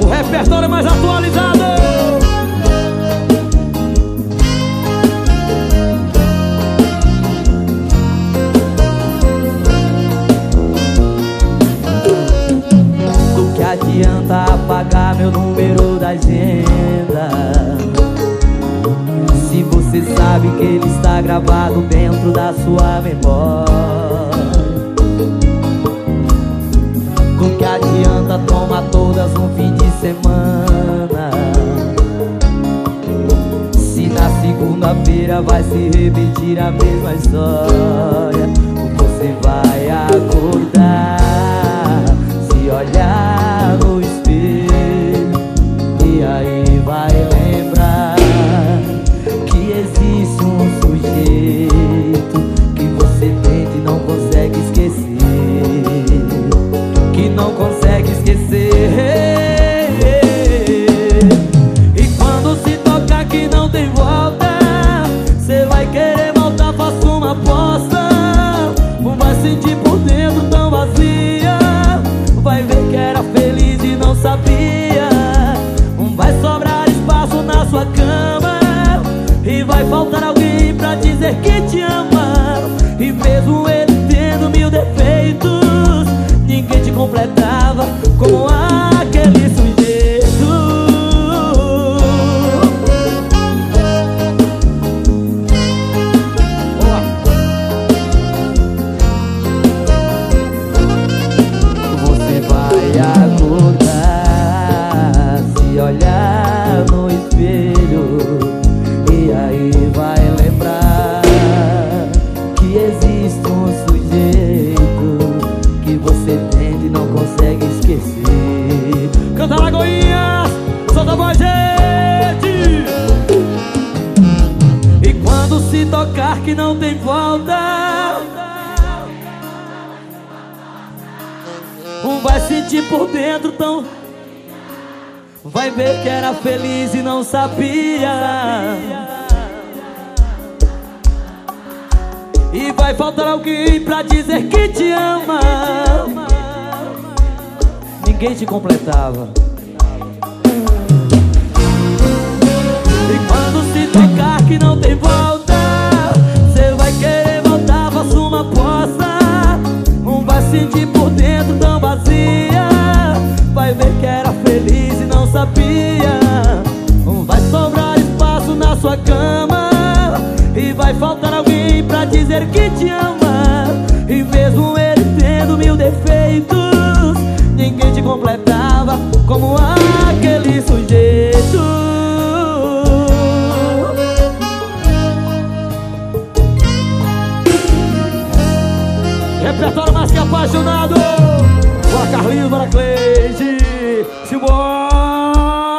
O repertório mais atualizado. Do que adianta apagar meu número da agenda Se você sabe que ele está gravado dentro da sua memória vai se repetir a mesma história por dentro tão vazia, vai ver que era feliz e não sabia. Vai sobrar espaço na sua cama e vai faltar e aí vai lembrar que existe um sujeito que você tende e não consegue esquecer. Canta Lagoinhas, solta a voz, gente E quando se tocar que não tem volta Um vai sentir por dentro tão Vai ver que era feliz e não sabia. E vai faltar alguém pra dizer que te ama. Ninguém te completava. E quando se tocar que não tem volta Cê vai querer voltar, faça uma aposta. Um vai sentir por dentro sabia. Vai sobrar espaço na sua cama. E vai faltar alguém pra dizer que te ama. E mesmo ele tendo mil defeitos Ninguém te completava como aquele sujeito. Repertório mais que apaixonado Carlinhos, bora Cleide. Simbora.